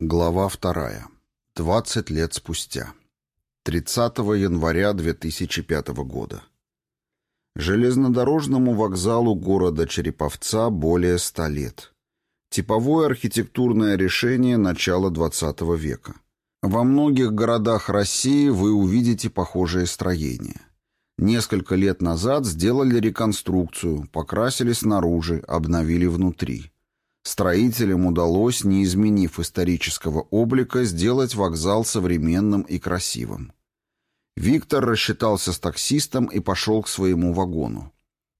Глава вторая. 20 лет спустя. 30 января 2005 года. Железнодорожному вокзалу города Череповца более 100 лет. Типовое архитектурное решение начала 20 века. Во многих городах России вы увидите похожие строения. Несколько лет назад сделали реконструкцию, покрасили снаружи, обновили внутри. Строителям удалось, не изменив исторического облика, сделать вокзал современным и красивым. Виктор рассчитался с таксистом и пошел к своему вагону.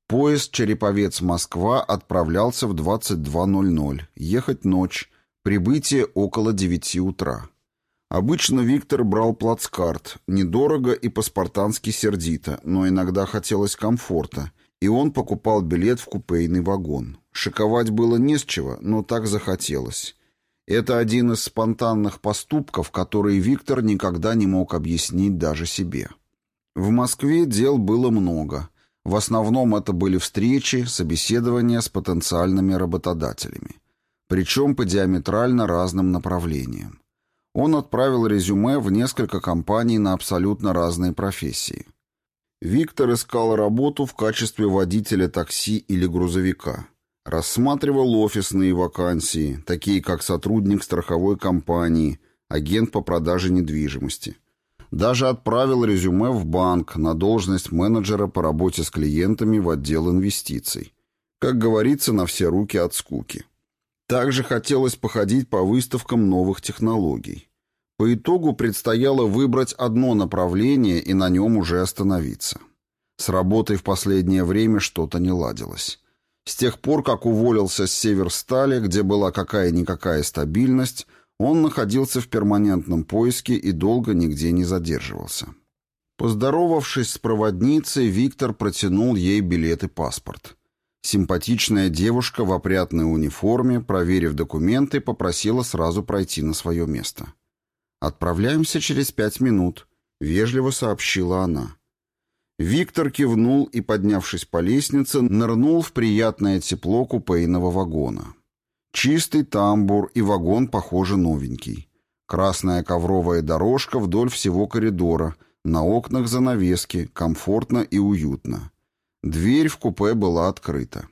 Поезд «Череповец-Москва» отправлялся в 22.00, ехать ночь, прибытие около 9 утра. Обычно Виктор брал плацкарт, недорого и по-спартански сердито, но иногда хотелось комфорта, и он покупал билет в купейный вагон. Шиковать было не с чего, но так захотелось. Это один из спонтанных поступков, которые Виктор никогда не мог объяснить даже себе. В Москве дел было много. В основном это были встречи, собеседования с потенциальными работодателями. Причем по диаметрально разным направлениям. Он отправил резюме в несколько компаний на абсолютно разные профессии. Виктор искал работу в качестве водителя такси или грузовика. Рассматривал офисные вакансии, такие как сотрудник страховой компании, агент по продаже недвижимости. Даже отправил резюме в банк на должность менеджера по работе с клиентами в отдел инвестиций. Как говорится, на все руки от скуки. Также хотелось походить по выставкам новых технологий. По итогу предстояло выбрать одно направление и на нем уже остановиться. С работой в последнее время что-то не ладилось. С тех пор, как уволился с Северстали, где была какая-никакая стабильность, он находился в перманентном поиске и долго нигде не задерживался. Поздоровавшись с проводницей, Виктор протянул ей билет и паспорт. Симпатичная девушка в опрятной униформе, проверив документы, попросила сразу пройти на свое место. «Отправляемся через пять минут», — вежливо сообщила она. Виктор кивнул и, поднявшись по лестнице, нырнул в приятное тепло купейного вагона. Чистый тамбур и вагон, похоже, новенький. Красная ковровая дорожка вдоль всего коридора, на окнах занавески, комфортно и уютно. Дверь в купе была открыта.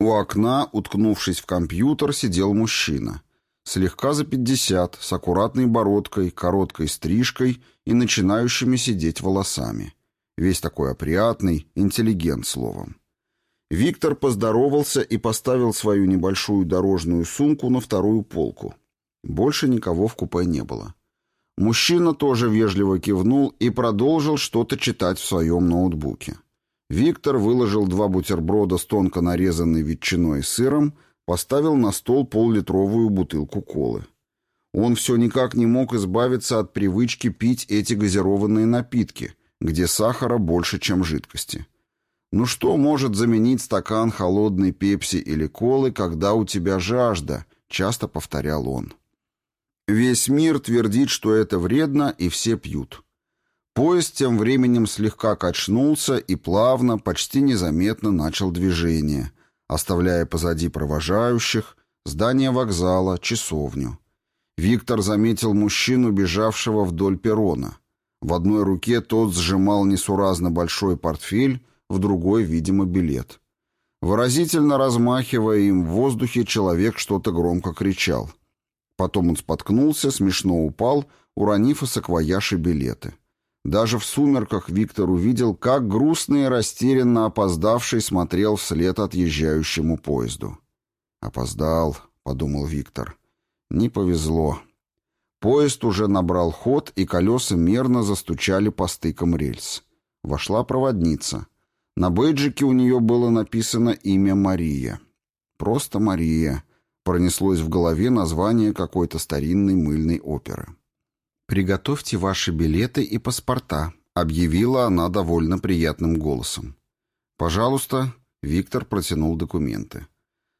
У окна, уткнувшись в компьютер, сидел мужчина — слегка за пятьдесят, с аккуратной бородкой, короткой стрижкой и начинающими сидеть волосами. Весь такой опрятный, интеллигент словом. Виктор поздоровался и поставил свою небольшую дорожную сумку на вторую полку. Больше никого в купе не было. Мужчина тоже вежливо кивнул и продолжил что-то читать в своем ноутбуке. Виктор выложил два бутерброда с тонко нарезанной ветчиной и сыром – Поставил на стол поллитровую бутылку колы. Он все никак не мог избавиться от привычки пить эти газированные напитки, где сахара больше, чем жидкости. Ну что может заменить стакан холодной пепси или колы, когда у тебя жажда, часто повторял он. Весь мир твердит, что это вредно, и все пьют. Поезд тем временем слегка качнулся и плавно, почти незаметно начал движение, оставляя позади провожающих, здание вокзала, часовню. Виктор заметил мужчину, бежавшего вдоль перрона. В одной руке тот сжимал несуразно большой портфель, в другой, видимо, билет. Выразительно размахивая им в воздухе, человек что-то громко кричал. Потом он споткнулся, смешно упал, уронив и саквояж и билеты. Даже в сумерках Виктор увидел, как грустно и растерянно опоздавший смотрел вслед отъезжающему поезду. «Опоздал», — подумал Виктор. «Не повезло». Поезд уже набрал ход, и колеса мерно застучали по стыкам рельс. Вошла проводница. На бейджике у нее было написано имя Мария. Просто Мария. Пронеслось в голове название какой-то старинной мыльной оперы. «Приготовьте ваши билеты и паспорта», — объявила она довольно приятным голосом. «Пожалуйста», — Виктор протянул документы.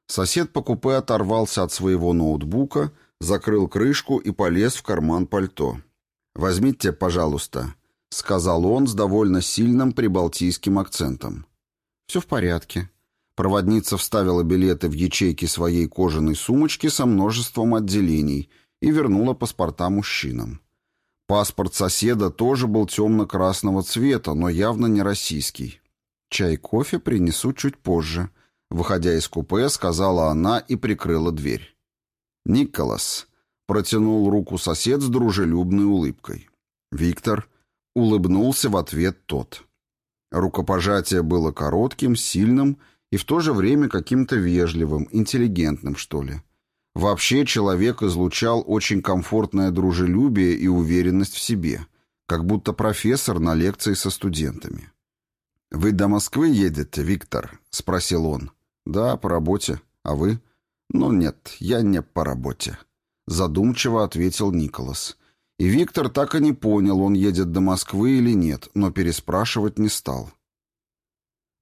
Сосед по купе оторвался от своего ноутбука, закрыл крышку и полез в карман пальто. «Возьмите, пожалуйста», — сказал он с довольно сильным прибалтийским акцентом. «Все в порядке». Проводница вставила билеты в ячейки своей кожаной сумочки со множеством отделений и вернула паспорта мужчинам. Паспорт соседа тоже был темно-красного цвета, но явно не российский. «Чай кофе принесу чуть позже», — выходя из купе, сказала она и прикрыла дверь. «Николас», — протянул руку сосед с дружелюбной улыбкой. Виктор улыбнулся в ответ тот. Рукопожатие было коротким, сильным и в то же время каким-то вежливым, интеллигентным, что ли. Вообще человек излучал очень комфортное дружелюбие и уверенность в себе, как будто профессор на лекции со студентами. «Вы до Москвы едете, Виктор?» — спросил он. «Да, по работе. А вы?» «Ну нет, я не по работе», — задумчиво ответил Николас. И Виктор так и не понял, он едет до Москвы или нет, но переспрашивать не стал.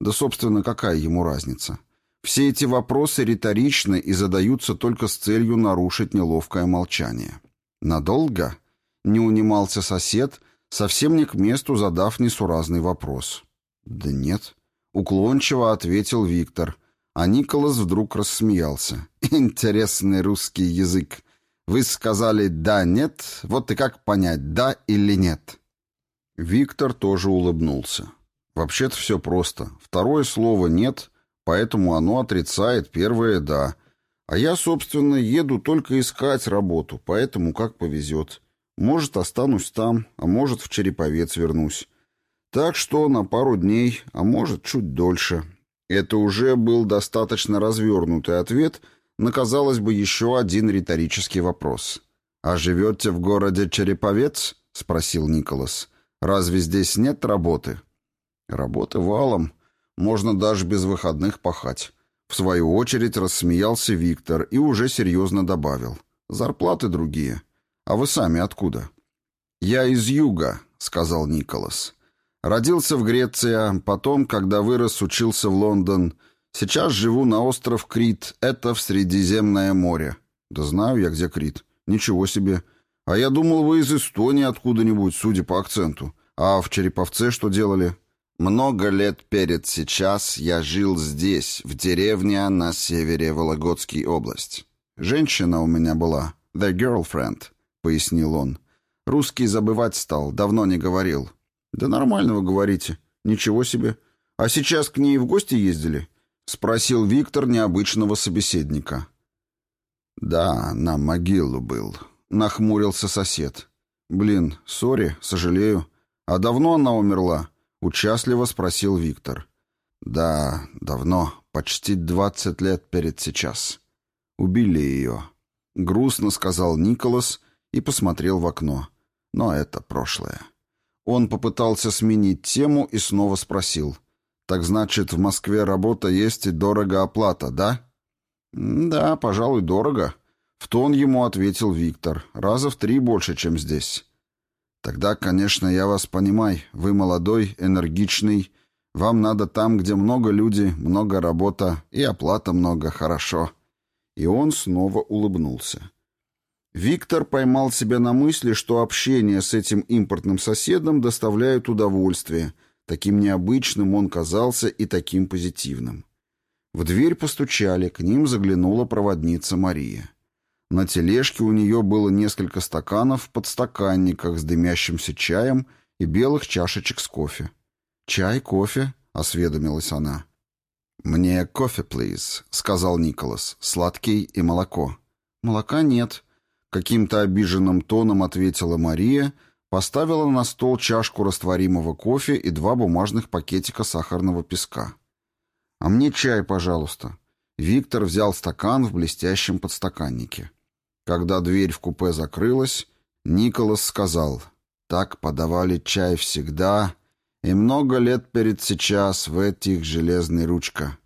Да, собственно, какая ему разница? Все эти вопросы риторичны и задаются только с целью нарушить неловкое молчание. «Надолго?» — не унимался сосед, совсем не к месту задав несуразный вопрос. «Да нет», — уклончиво ответил Виктор, а Николас вдруг рассмеялся. «Интересный русский язык. Вы сказали «да-нет», вот и как понять, да или нет?» Виктор тоже улыбнулся. «Вообще-то все просто. Второе слово «нет» — поэтому оно отрицает первое «да». А я, собственно, еду только искать работу, поэтому как повезет. Может, останусь там, а может, в Череповец вернусь. Так что на пару дней, а может, чуть дольше. Это уже был достаточно развернутый ответ на, казалось бы, еще один риторический вопрос. «А живете в городе Череповец?» — спросил Николас. «Разве здесь нет работы?» «Работы валом», можно даже без выходных пахать. В свою очередь рассмеялся Виктор и уже серьезно добавил. Зарплаты другие. А вы сами откуда? Я из юга, сказал Николас. Родился в Греции, а потом, когда вырос, учился в Лондон. Сейчас живу на остров Крит, это в Средиземное море. Да знаю я, где Крит. Ничего себе. А я думал, вы из Эстонии откуда-нибудь, судя по акценту. А в Череповце что делали? Много лет перед сейчас я жил здесь, в деревне на севере Вологодской области. Женщина у меня была, the girlfriend, пояснил он. Русский забывать стал, давно не говорил. Да нормально вы говорите. Ничего себе. А сейчас к ней в гости ездили? Спросил Виктор необычного собеседника. Да, на могилу был. Нахмурился сосед. Блин, сори, сожалею. А давно она умерла? Участливо спросил Виктор. «Да, давно, почти двадцать лет перед сейчас. Убили ее». Грустно сказал Николас и посмотрел в окно. Но это прошлое. Он попытался сменить тему и снова спросил. «Так значит, в Москве работа есть и дорого оплата, да?» «Да, пожалуй, дорого», — в тон ему ответил Виктор. «Раза в три больше, чем здесь». Тогда, конечно, я вас понимаю. Вы молодой, энергичный. Вам надо там, где много людей, много работа и оплата много, хорошо. И он снова улыбнулся. Виктор поймал себя на мысли, что общение с этим импортным соседом доставляет удовольствие. Таким необычным он казался и таким позитивным. В дверь постучали, к ним заглянула проводница Мария. На тележке у нее было несколько стаканов в подстаканниках с дымящимся чаем и белых чашечек с кофе. «Чай, кофе?» — осведомилась она. «Мне кофе, плиз», — сказал Николас. «Сладкий и молоко». «Молока нет», — каким-то обиженным тоном ответила Мария, поставила на стол чашку растворимого кофе и два бумажных пакетика сахарного песка. «А мне чай, пожалуйста». Виктор взял стакан в блестящем подстаканнике. Когда дверь в купе закрылась, Николас сказал, «Так подавали чай всегда, и много лет перед сейчас в этих железной ручка».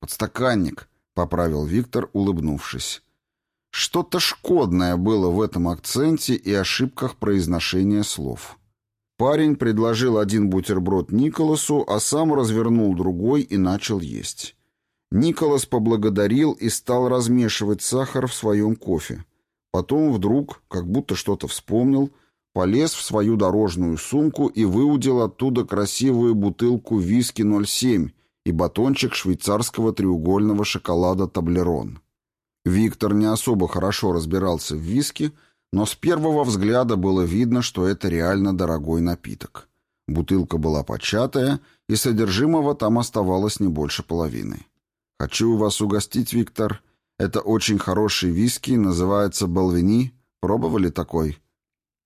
«Подстаканник», — поправил Виктор, улыбнувшись. Что-то шкодное было в этом акценте и ошибках произношения слов. Парень предложил один бутерброд Николасу, а сам развернул другой и начал есть. Николас поблагодарил и стал размешивать сахар в своем кофе. Потом вдруг, как будто что-то вспомнил, полез в свою дорожную сумку и выудил оттуда красивую бутылку виски 07 и батончик швейцарского треугольного шоколада Таблерон. Виктор не особо хорошо разбирался в виски, но с первого взгляда было видно, что это реально дорогой напиток. Бутылка была початая, и содержимого там оставалось не больше половины. «Хочу вас угостить, Виктор. Это очень хороший виски, называется Балвини. Пробовали такой?»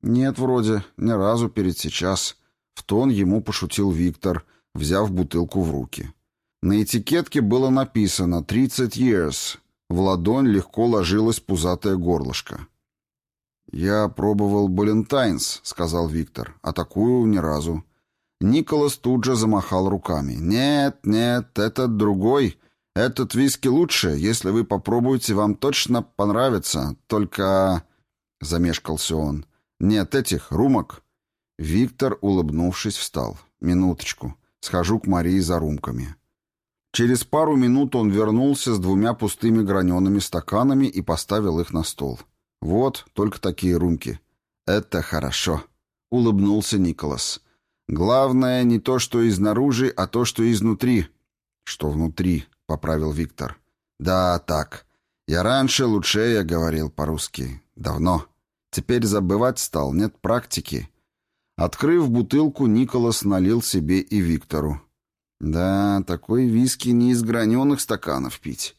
«Нет, вроде, ни разу перед сейчас». В тон ему пошутил Виктор, взяв бутылку в руки. На этикетке было написано «30 years». В ладонь легко ложилось пузатое горлышко. «Я пробовал Балентайнс», — сказал Виктор, — «а такую ни разу». Николас тут же замахал руками. «Нет, нет, этот другой. Этот виски лучше. Если вы попробуете, вам точно понравится. Только...» — замешкался он. «Нет, этих, румок». Виктор, улыбнувшись, встал. «Минуточку. Схожу к Марии за румками». Через пару минут он вернулся с двумя пустыми гранеными стаканами и поставил их на стол. «Вот, только такие румки». «Это хорошо», — улыбнулся Николас. «Главное не то, что изнаружи, а то, что изнутри». «Что внутри?» — поправил Виктор. «Да, так. Я раньше лучше я говорил по-русски. Давно. Теперь забывать стал, нет практики». Открыв бутылку, Николас налил себе и Виктору. «Да, такой виски не из граненых стаканов пить».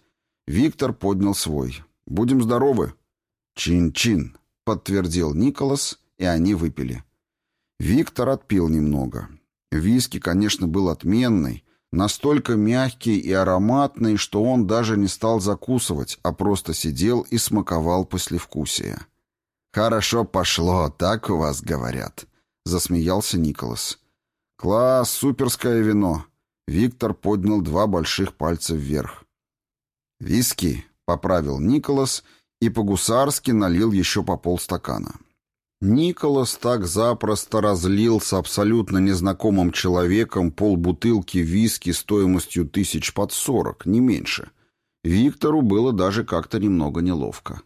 Виктор поднял свой. «Будем здоровы». «Чин-чин», — подтвердил Николас, и они выпили. Виктор отпил немного. Виски, конечно, был отменный, настолько мягкий и ароматный, что он даже не стал закусывать, а просто сидел и смаковал послевкусие. «Хорошо пошло, так у вас говорят», — засмеялся Николас. «Класс, суперское вино!» Виктор поднял два больших пальца вверх. «Виски», — поправил Николас и по-гусарски налил еще по полстакана. Николас так запросто разлил с абсолютно незнакомым человеком полбутылки виски стоимостью тысяч под сорок, не меньше. Виктору было даже как-то немного неловко.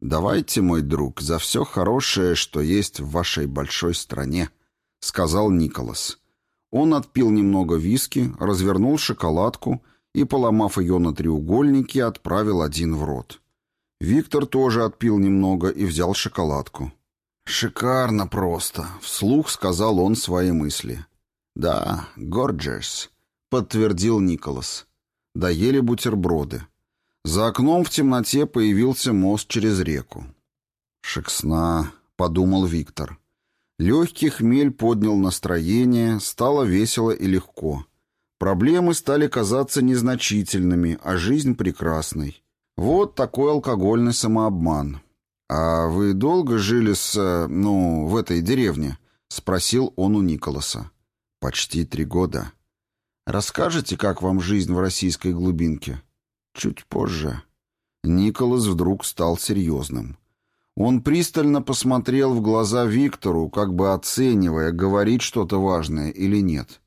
«Давайте, мой друг, за все хорошее, что есть в вашей большой стране», — сказал Николас. Он отпил немного виски, развернул шоколадку и, поломав ее на треугольники, отправил один в рот. Виктор тоже отпил немного и взял шоколадку. «Шикарно просто», — вслух сказал он свои мысли. «Да, горджес», — подтвердил Николас. Доели бутерброды. За окном в темноте появился мост через реку. «Шексна», — подумал Виктор. Легкий хмель поднял настроение, стало весело и легко. Проблемы стали казаться незначительными, а жизнь прекрасной. Вот такой алкогольный самообман. «А вы долго жили с... ну, в этой деревне?» — спросил он у Николаса. «Почти три года». «Расскажете, как вам жизнь в российской глубинке?» «Чуть позже». Николас вдруг стал серьезным. Он пристально посмотрел в глаза Виктору, как бы оценивая, говорить что-то важное или нет.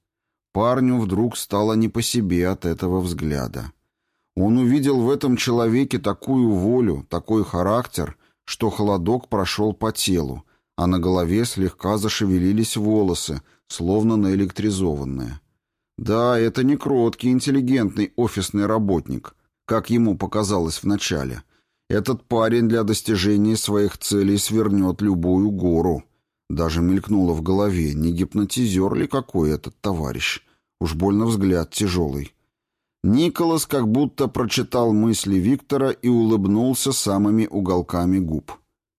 Парню вдруг стало не по себе от этого взгляда. Он увидел в этом человеке такую волю, такой характер, что холодок прошел по телу, а на голове слегка зашевелились волосы, словно наэлектризованные. Да, это не кроткий, интеллигентный офисный работник, как ему показалось вначале — этот парень для достижения своих целей свернет любую гору. Даже мелькнуло в голове, не гипнотизер ли какой этот товарищ. Уж больно взгляд тяжелый. Николас как будто прочитал мысли Виктора и улыбнулся самыми уголками губ.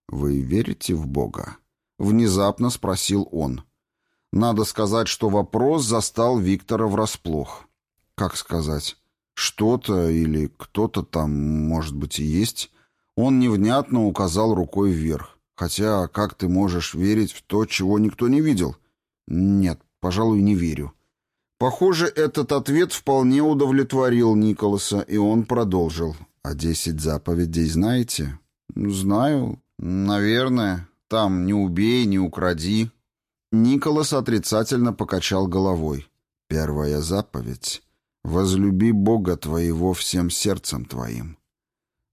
«Вы верите в Бога?» — внезапно спросил он. Надо сказать, что вопрос застал Виктора врасплох. Как сказать? Что-то или кто-то там, может быть, и есть, он невнятно указал рукой вверх. Хотя, как ты можешь верить в то, чего никто не видел? Нет, пожалуй, не верю. Похоже, этот ответ вполне удовлетворил Николаса, и он продолжил. «А десять заповедей знаете?» «Знаю. Наверное. Там «не убей, не укради». Николас отрицательно покачал головой. «Первая заповедь. Возлюби Бога твоего всем сердцем твоим».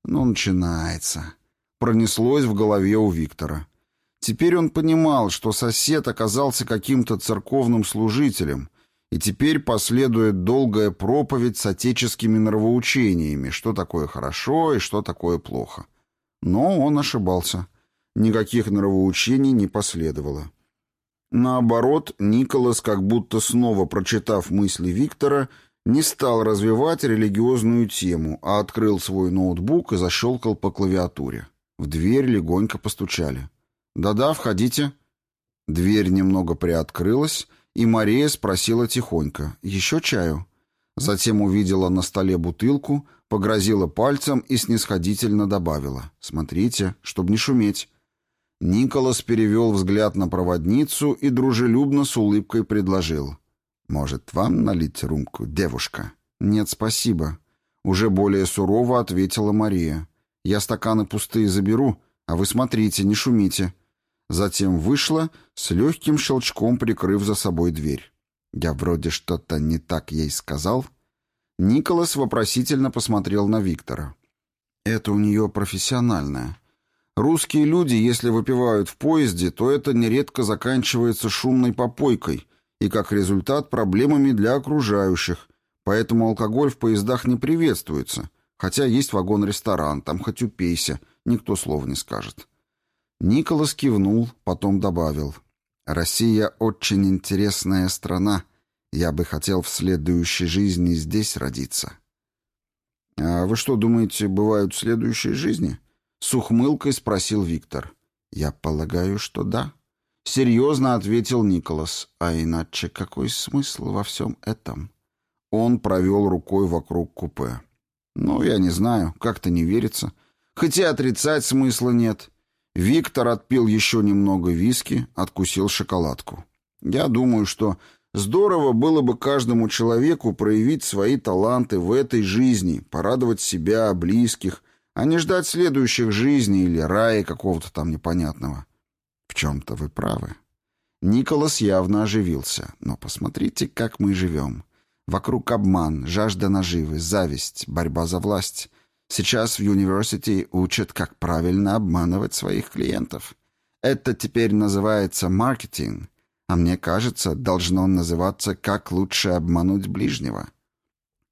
Ну, начинается. Пронеслось в голове у Виктора. Теперь он понимал, что сосед оказался каким-то церковным служителем, И теперь последует долгая проповедь с отеческими нравоучениями, что такое хорошо и что такое плохо. Но он ошибался. Никаких нравоучений не последовало. Наоборот, Николас, как будто снова прочитав мысли Виктора, не стал развивать религиозную тему, а открыл свой ноутбук и защелкал по клавиатуре. В дверь легонько постучали. «Да-да, входите». Дверь немного приоткрылась, и Мария спросила тихонько «Еще чаю?». Затем увидела на столе бутылку, погрозила пальцем и снисходительно добавила «Смотрите, чтобы не шуметь». Николас перевел взгляд на проводницу и дружелюбно с улыбкой предложил «Может, вам налить рюмку, девушка?» «Нет, спасибо», — уже более сурово ответила Мария. «Я стаканы пустые заберу, а вы смотрите, не шумите». Затем вышла, с легким щелчком прикрыв за собой дверь. «Я вроде что-то не так ей сказал?» Николас вопросительно посмотрел на Виктора. «Это у нее профессиональное. Русские люди, если выпивают в поезде, то это нередко заканчивается шумной попойкой и, как результат, проблемами для окружающих, поэтому алкоголь в поездах не приветствуется, хотя есть вагон-ресторан, там хоть упейся, никто слова не скажет». Николас кивнул, потом добавил. «Россия очень интересная страна. Я бы хотел в следующей жизни здесь родиться». «А вы что, думаете, бывают следующие жизни?» С ухмылкой спросил Виктор. «Я полагаю, что да». Серьезно ответил Николас. «А иначе какой смысл во всем этом?» Он провел рукой вокруг купе. «Ну, я не знаю, как-то не верится. Хотя отрицать смысла нет». Виктор отпил еще немного виски, откусил шоколадку. «Я думаю, что здорово было бы каждому человеку проявить свои таланты в этой жизни, порадовать себя, близких, а не ждать следующих жизней или рая какого-то там непонятного. В чем-то вы правы. Николас явно оживился. Но посмотрите, как мы живем. Вокруг обман, жажда наживы, зависть, борьба за власть. Сейчас в университете учат, как правильно обманывать своих клиентов. Это теперь называется маркетинг, а мне кажется, должно называться «как лучше обмануть ближнего».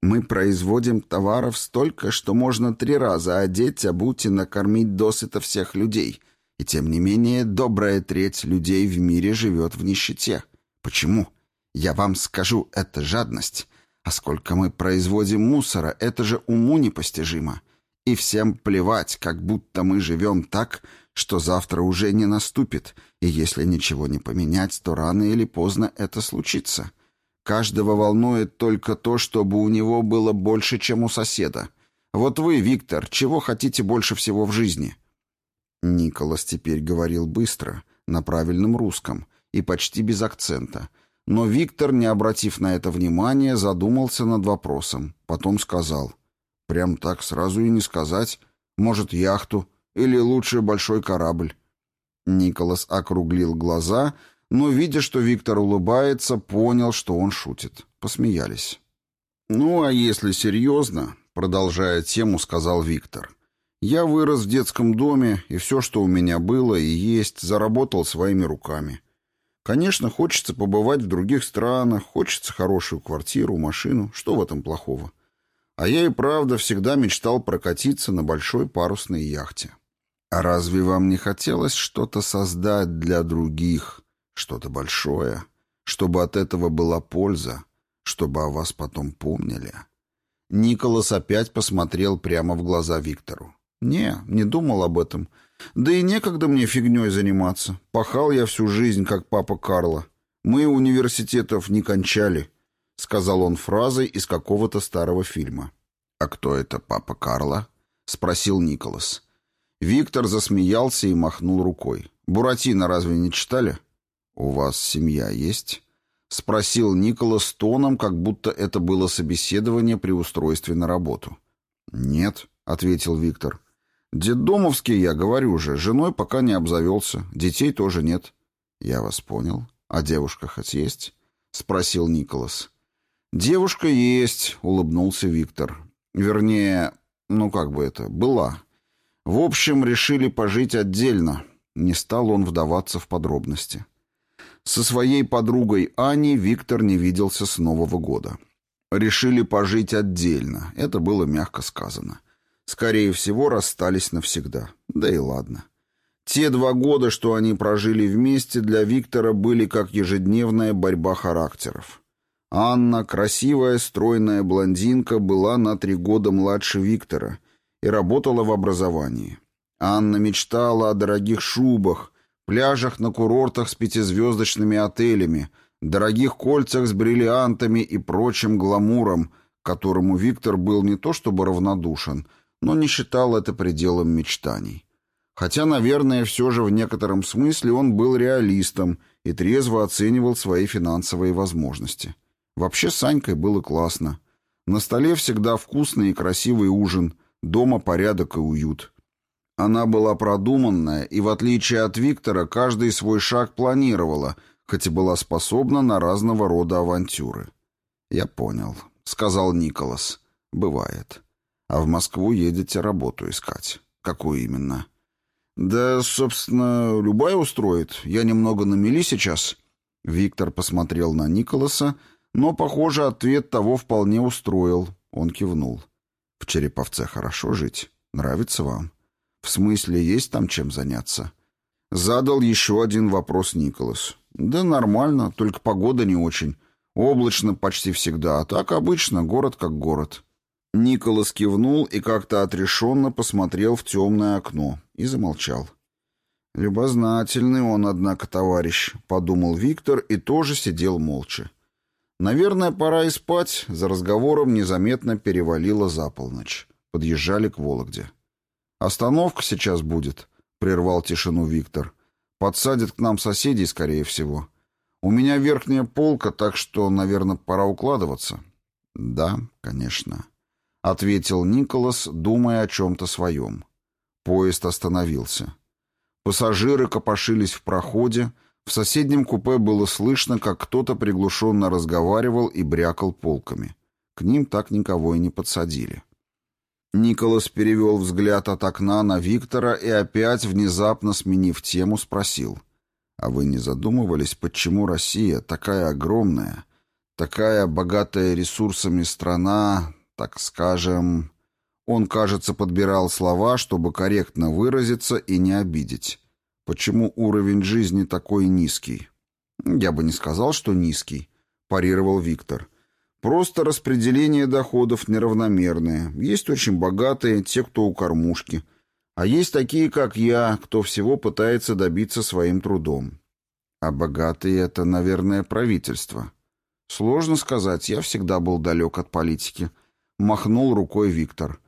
Мы производим товаров столько, что можно три раза одеть, обуть и накормить досыта всех людей. И тем не менее, добрая треть людей в мире живет в нищете. Почему? Я вам скажу, это жадность. А сколько мы производим мусора, это же уму непостижимо. И всем плевать, как будто мы живем так, что завтра уже не наступит, и если ничего не поменять, то рано или поздно это случится. Каждого волнует только то, чтобы у него было больше, чем у соседа. Вот вы, Виктор, чего хотите больше всего в жизни?» Николас теперь говорил быстро, на правильном русском и почти без акцента. Но Виктор, не обратив на это внимания, задумался над вопросом. Потом сказал. «Прям так сразу и не сказать. Может, яхту или лучше большой корабль». Николас округлил глаза но, видя, что Виктор улыбается, понял, что он шутит. Посмеялись. «Ну, а если серьезно?» — продолжая тему, сказал Виктор. «Я вырос в детском доме, и все, что у меня было и есть, заработал своими руками. Конечно, хочется побывать в других странах, хочется хорошую квартиру, машину. Что в этом плохого? А я и правда всегда мечтал прокатиться на большой парусной яхте. А разве вам не хотелось что-то создать для других?» Что-то большое, чтобы от этого была польза, чтобы о вас потом помнили. Николас опять посмотрел прямо в глаза Виктору. «Не, не думал об этом. Да и некогда мне фигней заниматься. Пахал я всю жизнь, как папа Карла. Мы университетов не кончали», — сказал он фразой из какого-то старого фильма. «А кто это папа Карла?» — спросил Николас. Виктор засмеялся и махнул рукой. «Буратино разве не читали?» «У вас семья есть?» — спросил Николас тоном, как будто это было собеседование при устройстве на работу. «Нет», — ответил Виктор. «Деддомовский, я говорю же, женой пока не обзавелся, детей тоже нет». «Я вас понял. А девушка хоть есть?» — спросил Николас. «Девушка есть», — улыбнулся Виктор. «Вернее, ну как бы это, была. В общем, решили пожить отдельно». Не стал он вдаваться в подробности. Со своей подругой Аней Виктор не виделся с Нового года. Решили пожить отдельно, это было мягко сказано. Скорее всего, расстались навсегда. Да и ладно. Те два года, что они прожили вместе, для Виктора были как ежедневная борьба характеров. Анна, красивая, стройная блондинка, была на три года младше Виктора и работала в образовании. Анна мечтала о дорогих шубах, пляжах на курортах с пятизвездочными отелями, дорогих кольцах с бриллиантами и прочим гламуром, которому Виктор был не то чтобы равнодушен, но не считал это пределом мечтаний. Хотя, наверное, все же в некотором смысле он был реалистом и трезво оценивал свои финансовые возможности. Вообще с Санькой было классно. На столе всегда вкусный и красивый ужин, дома порядок и уют. Она была продуманная и, в отличие от Виктора, каждый свой шаг планировала, хоть и была способна на разного рода авантюры. «Я понял», — сказал Николас. «Бывает. А в Москву едете работу искать. Какую именно?» «Да, собственно, любая устроит. Я немного на мели сейчас». Виктор посмотрел на Николаса, но, похоже, ответ того вполне устроил. Он кивнул. «В Череповце хорошо жить. Нравится вам?» «В смысле, есть там чем заняться?» Задал еще один вопрос Николас. «Да нормально, только погода не очень. Облачно почти всегда, а так обычно, город как город». Николас кивнул и как-то отрешенно посмотрел в темное окно и замолчал. «Любознательный он, однако, товарищ», — подумал Виктор и тоже сидел молча. «Наверное, пора и спать», — за разговором незаметно перевалило за полночь. Подъезжали к Вологде. «Остановка сейчас будет», — прервал тишину Виктор. «Подсадят к нам соседей, скорее всего. У меня верхняя полка, так что, наверное, пора укладываться». «Да, конечно». — ответил Николас, думая о чем-то своем. Поезд остановился. Пассажиры копошились в проходе, в соседнем купе было слышно, как кто-то приглушенно разговаривал и брякал полками. К ним так никого и не подсадили. Николас перевел взгляд от окна на Виктора и опять, внезапно сменив тему, спросил. «А вы не задумывались, почему Россия такая огромная, такая богатая ресурсами страна, так скажем...» Он, кажется, подбирал слова, чтобы корректно выразиться и не обидеть. «Почему уровень жизни такой низкий?» «Я бы не сказал, что низкий», — парировал Виктор. «Просто распределение доходов неравномерное. Есть очень богатые, те, кто у кормушки. А есть такие, как я, кто всего пытается добиться своим трудом. А богатые — это, наверное, правительство. Сложно сказать, я всегда был далек от политики» махнул рукой Виктор.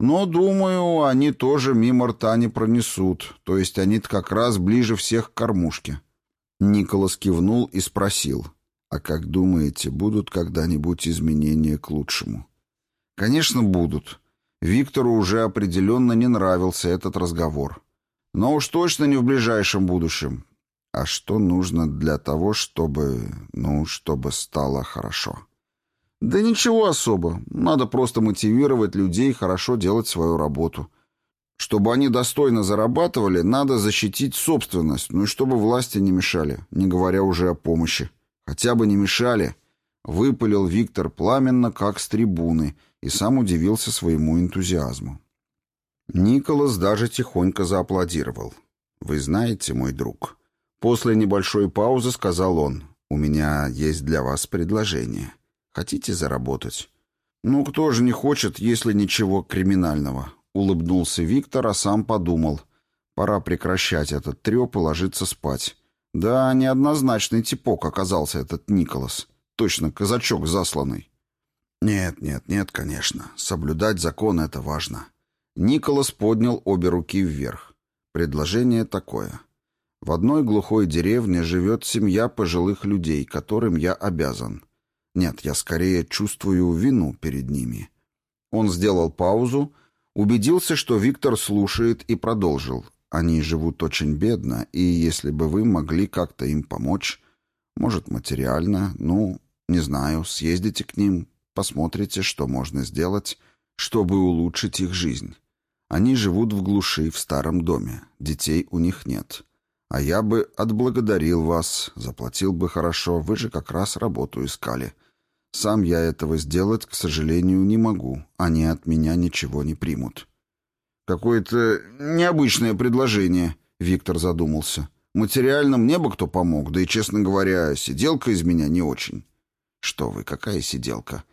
Но, думаю, они тоже мимо рта не пронесут, то есть они-то как раз ближе всех к кормушке. Николас кивнул и спросил, а как думаете, будут когда-нибудь изменения к лучшему? Конечно, будут. Виктору уже определенно не нравился этот разговор. Но уж точно не в ближайшем будущем. А что нужно для того, чтобы, ну, чтобы стало хорошо? Да ничего особо. Надо просто мотивировать людей хорошо делать свою работу. Чтобы они достойно зарабатывали, надо защитить собственность, ну и чтобы власти не мешали, не говоря уже о помощи. Хотя бы не мешали. Выпалил Виктор пламенно, как с трибуны, и сам удивился своему энтузиазму. Николас даже тихонько зааплодировал. «Вы знаете, мой друг...» После небольшой паузы сказал он, «У меня есть для вас предложение». Хотите заработать? Ну, кто же не хочет, если ничего криминального? Улыбнулся Виктор, а сам подумал. Пора прекращать этот треп и ложиться спать. Да, неоднозначный типок оказался этот Николас. Точно, казачок засланный. Нет, нет, нет, конечно. Соблюдать закон — это важно. Николас поднял обе руки вверх. Предложение такое. В одной глухой деревне живет семья пожилых людей, которым я обязан. Нет, я скорее чувствую вину перед ними. Он сделал паузу, убедился, что Виктор слушает и продолжил. Они живут очень бедно, и если бы вы могли как-то им помочь, может, материально, ну, не знаю, съездите к ним, посмотрите, что можно сделать, чтобы улучшить их жизнь. Они живут в глуши в старом доме, детей у них нет. А я бы отблагодарил вас, заплатил бы хорошо, вы же как раз работу искали. Сам я этого сделать, к сожалению, не могу. Они от меня ничего не примут». «Какое-то необычное предложение», — Виктор задумался. «Материально мне бы кто помог, да и, честно говоря, сиделка из меня не очень». «Что вы, какая сиделка?»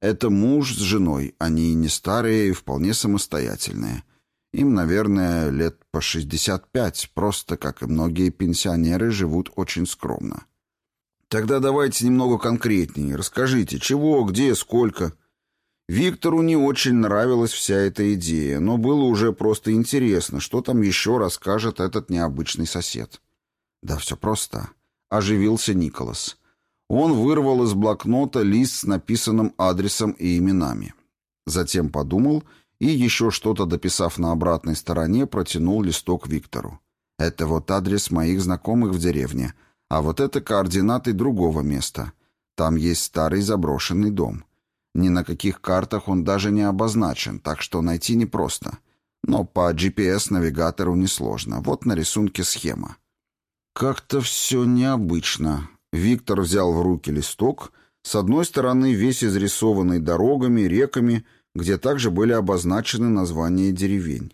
«Это муж с женой. Они не старые и вполне самостоятельные. Им, наверное, лет по 65, просто, как и многие пенсионеры, живут очень скромно». «Тогда давайте немного конкретнее. Расскажите, чего, где, сколько?» Виктору не очень нравилась вся эта идея, но было уже просто интересно, что там еще расскажет этот необычный сосед. Да все просто. Оживился Николас. Он вырвал из блокнота лист с написанным адресом и именами. Затем подумал и, еще что-то дописав на обратной стороне, протянул листок Виктору. «Это вот адрес моих знакомых в деревне, а вот это координаты другого места. Там есть старый заброшенный дом». Ни на каких картах он даже не обозначен, так что найти непросто. Но по GPS-навигатору несложно. Вот на рисунке схема. Как-то все необычно. Виктор взял в руки листок. С одной стороны весь изрисованный дорогами, реками, где также были обозначены названия деревень.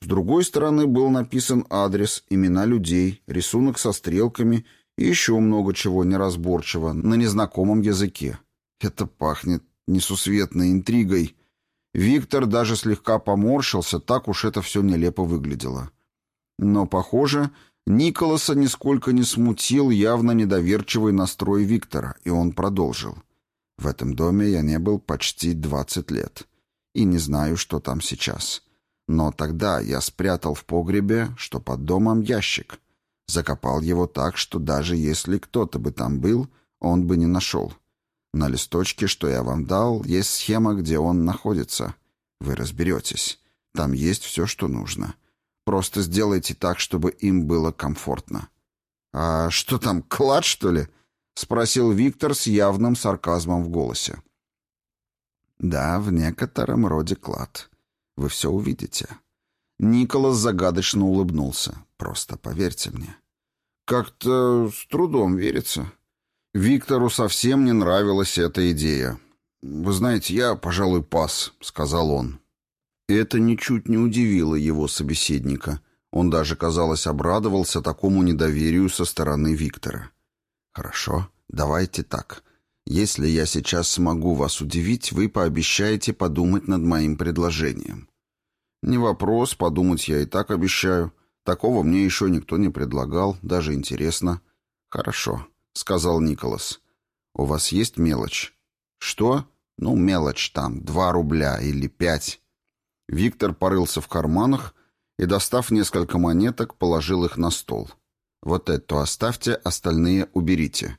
С другой стороны был написан адрес, имена людей, рисунок со стрелками и еще много чего неразборчивого на незнакомом языке. Это пахнет несусветной интригой. Виктор даже слегка поморщился, так уж это все нелепо выглядело. Но, похоже, Николаса нисколько не смутил явно недоверчивый настрой Виктора, и он продолжил. «В этом доме я не был почти двадцать лет, и не знаю, что там сейчас. Но тогда я спрятал в погребе, что под домом ящик. Закопал его так, что даже если кто-то бы там был, он бы не нашел. На листочке, что я вам дал, есть схема, где он находится. Вы разберетесь. Там есть все, что нужно. Просто сделайте так, чтобы им было комфортно». «А что там, клад, что ли?» — спросил Виктор с явным сарказмом в голосе. «Да, в некотором роде клад. Вы все увидите». Николас загадочно улыбнулся. «Просто поверьте мне». «Как-то с трудом верится», Виктору совсем не нравилась эта идея. «Вы знаете, я, пожалуй, пас», — сказал он. Это ничуть не удивило его собеседника. Он даже, казалось, обрадовался такому недоверию со стороны Виктора. «Хорошо, давайте так. Если я сейчас смогу вас удивить, вы пообещаете подумать над моим предложением». «Не вопрос, подумать я и так обещаю. Такого мне еще никто не предлагал, даже интересно». «Хорошо. — сказал Николас. «У вас есть мелочь?» «Что?» «Ну, мелочь там, два рубля или пять». Виктор порылся в карманах и, достав несколько монеток, положил их на стол. «Вот эту оставьте, остальные уберите».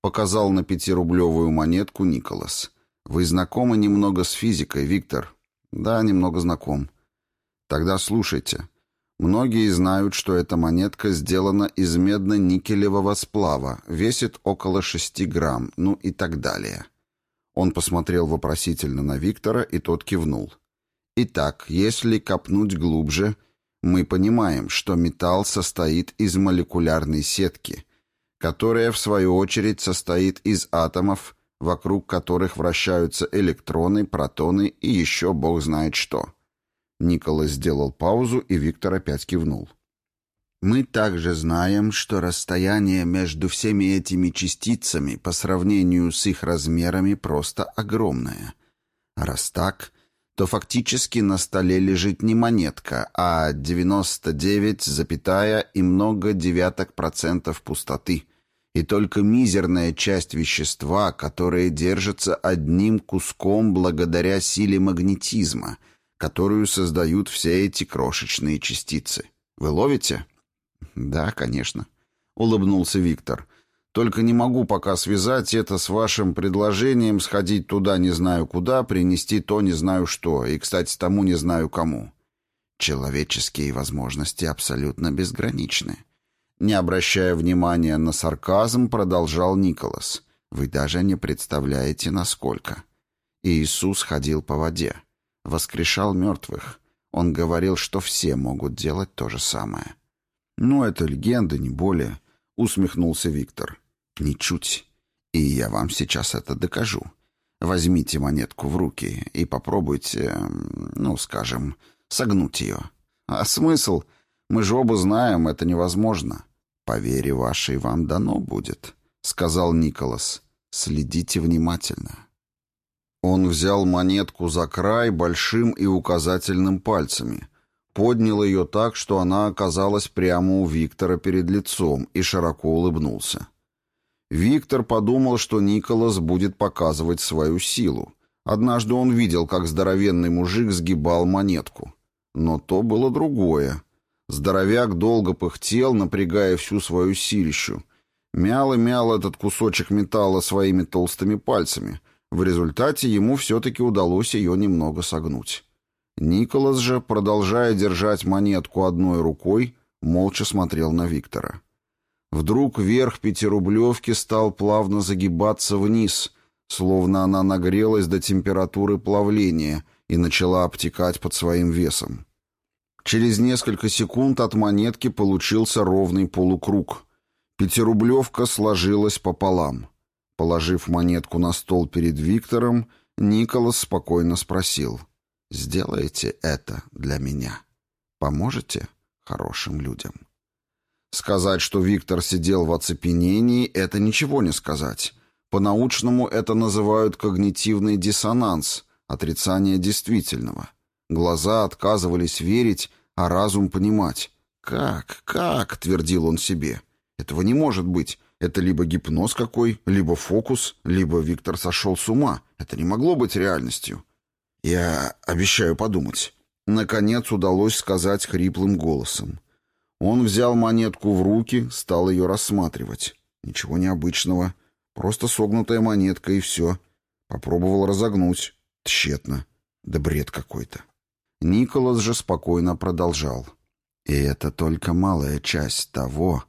Показал на пятирублевую монетку Николас. «Вы знакомы немного с физикой, Виктор?» «Да, немного знаком». «Тогда слушайте. Многие знают, что эта монетка сделана из медно-никелевого сплава, весит около 6 грамм, ну и так далее. Он посмотрел вопросительно на Виктора, и тот кивнул. Итак, если копнуть глубже, мы понимаем, что металл состоит из молекулярной сетки, которая, в свою очередь, состоит из атомов, вокруг которых вращаются электроны, протоны и еще бог знает что. Николас сделал паузу, и Виктор опять кивнул. Мы также знаем, что расстояние между всеми этими частицами по сравнению с их размерами просто огромное. Раз так, то фактически на столе лежит не монетка, а 99, запятая и много девяток процентов пустоты, и только мизерная часть вещества, которая держится одним куском благодаря силе магнетизма — которую создают все эти крошечные частицы. Вы ловите? Да, конечно, улыбнулся Виктор. Только не могу пока связать это с вашим предложением сходить туда не знаю куда, принести то не знаю что, и, кстати, тому не знаю кому. Человеческие возможности абсолютно безграничны. Не обращая внимания на сарказм, продолжал Николас. Вы даже не представляете, насколько. Иисус ходил по воде воскрешал мертвых. Он говорил, что все могут делать то же самое. «Ну, это легенда, не более», — усмехнулся Виктор. «Ничуть. И я вам сейчас это докажу. Возьмите монетку в руки и попробуйте, ну, скажем, согнуть ее. А смысл? Мы же оба знаем, это невозможно. По вере вашей вам дано будет», — сказал Николас. «Следите внимательно». Он взял монетку за край большим и указательным пальцами, поднял ее так, что она оказалась прямо у Виктора перед лицом и широко улыбнулся. Виктор подумал, что Николас будет показывать свою силу. Однажды он видел, как здоровенный мужик сгибал монетку. Но то было другое. Здоровяк долго пыхтел, напрягая всю свою силищу. Мял и мял этот кусочек металла своими толстыми пальцами — в результате ему все-таки удалось ее немного согнуть. Николас же, продолжая держать монетку одной рукой, молча смотрел на Виктора. Вдруг верх пятирублевки стал плавно загибаться вниз, словно она нагрелась до температуры плавления и начала обтекать под своим весом. Через несколько секунд от монетки получился ровный полукруг. Пятирублевка сложилась пополам. Положив монетку на стол перед Виктором, Николас спокойно спросил. «Сделайте это для меня. Поможете хорошим людям?» Сказать, что Виктор сидел в оцепенении, это ничего не сказать. По-научному это называют когнитивный диссонанс, отрицание действительного. Глаза отказывались верить, а разум понимать. «Как? Как?» — твердил он себе. «Этого не может быть. Это либо гипноз какой, либо фокус, либо Виктор сошел с ума. Это не могло быть реальностью. Я обещаю подумать. Наконец удалось сказать хриплым голосом. Он взял монетку в руки, стал ее рассматривать. Ничего необычного. Просто согнутая монетка и все. Попробовал разогнуть. Тщетно. Да бред какой-то. Николас же спокойно продолжал. И это только малая часть того,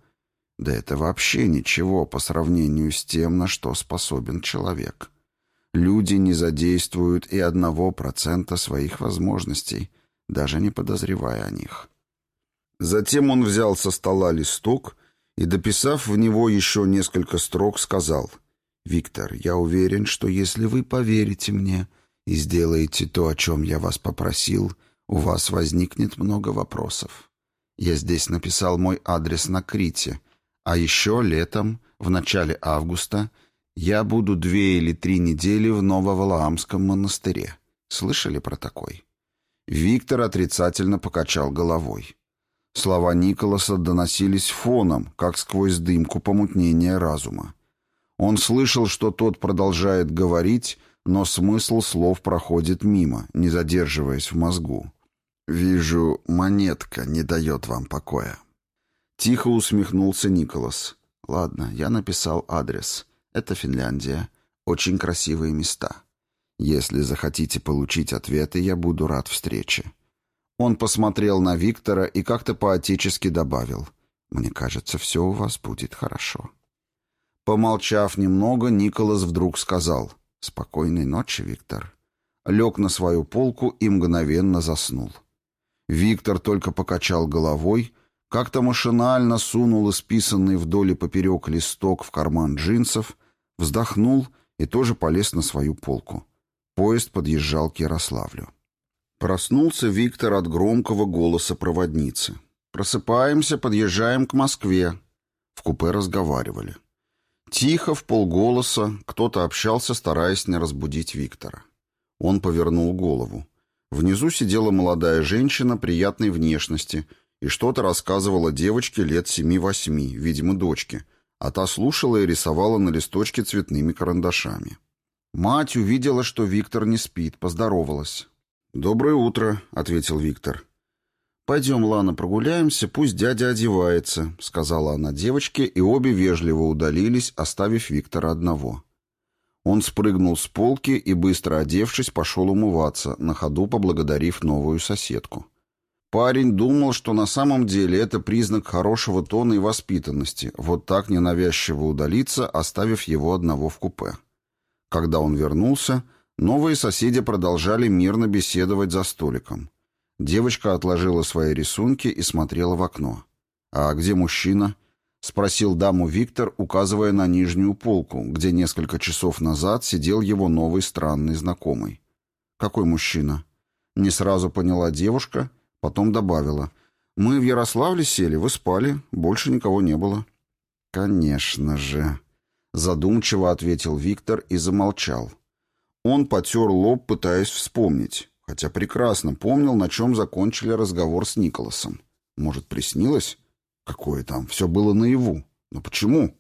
да это вообще ничего по сравнению с тем, на что способен человек. Люди не задействуют и одного процента своих возможностей, даже не подозревая о них. Затем он взял со стола листок и, дописав в него еще несколько строк, сказал «Виктор, я уверен, что если вы поверите мне и сделаете то, о чем я вас попросил, у вас возникнет много вопросов. Я здесь написал мой адрес на Крите» А еще летом, в начале августа, я буду две или три недели в Нововолоамском монастыре. Слышали про такой? Виктор отрицательно покачал головой. Слова Николаса доносились фоном, как сквозь дымку помутнения разума. Он слышал, что тот продолжает говорить, но смысл слов проходит мимо, не задерживаясь в мозгу. «Вижу, монетка не дает вам покоя». Тихо усмехнулся Николас. «Ладно, я написал адрес. Это Финляндия. Очень красивые места. Если захотите получить ответы, я буду рад встрече». Он посмотрел на Виктора и как-то по-отечески добавил. «Мне кажется, все у вас будет хорошо». Помолчав немного, Николас вдруг сказал. «Спокойной ночи, Виктор». Лег на свою полку и мгновенно заснул. Виктор только покачал головой, как-то машинально сунул исписанный вдоль и поперек листок в карман джинсов, вздохнул и тоже полез на свою полку. Поезд подъезжал к Ярославлю. Проснулся Виктор от громкого голоса проводницы. «Просыпаемся, подъезжаем к Москве». В купе разговаривали. Тихо, в полголоса, кто-то общался, стараясь не разбудить Виктора. Он повернул голову. Внизу сидела молодая женщина приятной внешности — и что-то рассказывала девочке лет семи-восьми, видимо, дочке, а та слушала и рисовала на листочке цветными карандашами. Мать увидела, что Виктор не спит, поздоровалась. «Доброе утро», — ответил Виктор. «Пойдем, Лана, прогуляемся, пусть дядя одевается», — сказала она девочке, и обе вежливо удалились, оставив Виктора одного. Он спрыгнул с полки и, быстро одевшись, пошел умываться, на ходу поблагодарив новую соседку. Парень думал, что на самом деле это признак хорошего тона и воспитанности, вот так ненавязчиво удалиться, оставив его одного в купе. Когда он вернулся, новые соседи продолжали мирно беседовать за столиком. Девочка отложила свои рисунки и смотрела в окно. «А где мужчина?» — спросил даму Виктор, указывая на нижнюю полку, где несколько часов назад сидел его новый странный знакомый. «Какой мужчина?» Не сразу поняла девушка, потом добавила. «Мы в Ярославле сели, вы спали, больше никого не было». «Конечно же», — задумчиво ответил Виктор и замолчал. Он потер лоб, пытаясь вспомнить, хотя прекрасно помнил, на чем закончили разговор с Николасом. Может, приснилось? Какое там? Все было наяву. Но почему?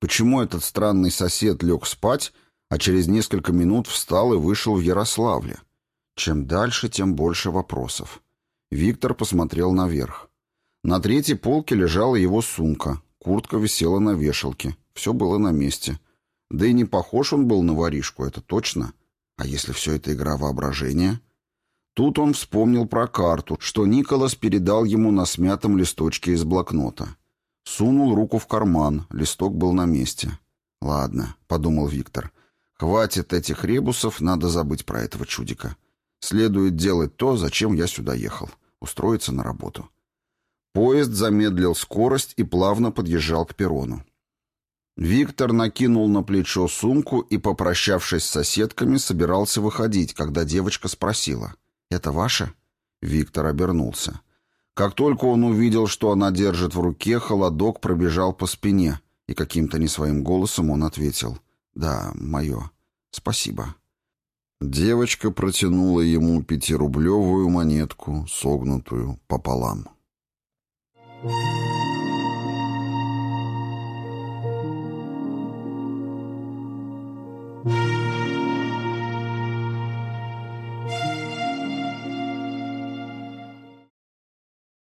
Почему этот странный сосед лег спать, а через несколько минут встал и вышел в Ярославле? Чем дальше, тем больше вопросов. Виктор посмотрел наверх. На третьей полке лежала его сумка, куртка висела на вешалке. Все было на месте. Да и не похож он был на воришку, это точно. А если все это игра воображения? Тут он вспомнил про карту, что Николас передал ему на смятом листочке из блокнота. Сунул руку в карман, листок был на месте. «Ладно», — подумал Виктор, — «хватит этих ребусов, надо забыть про этого чудика. Следует делать то, зачем я сюда ехал, устроиться на работу». Поезд замедлил скорость и плавно подъезжал к перрону. Виктор накинул на плечо сумку и, попрощавшись с соседками, собирался выходить, когда девочка спросила. «Это ваше?» Виктор обернулся. Как только он увидел, что она держит в руке, холодок пробежал по спине, и каким-то не своим голосом он ответил. «Да, мое. Спасибо». Девочка протянула ему пятирублевую монетку, согнутую пополам. Thank you.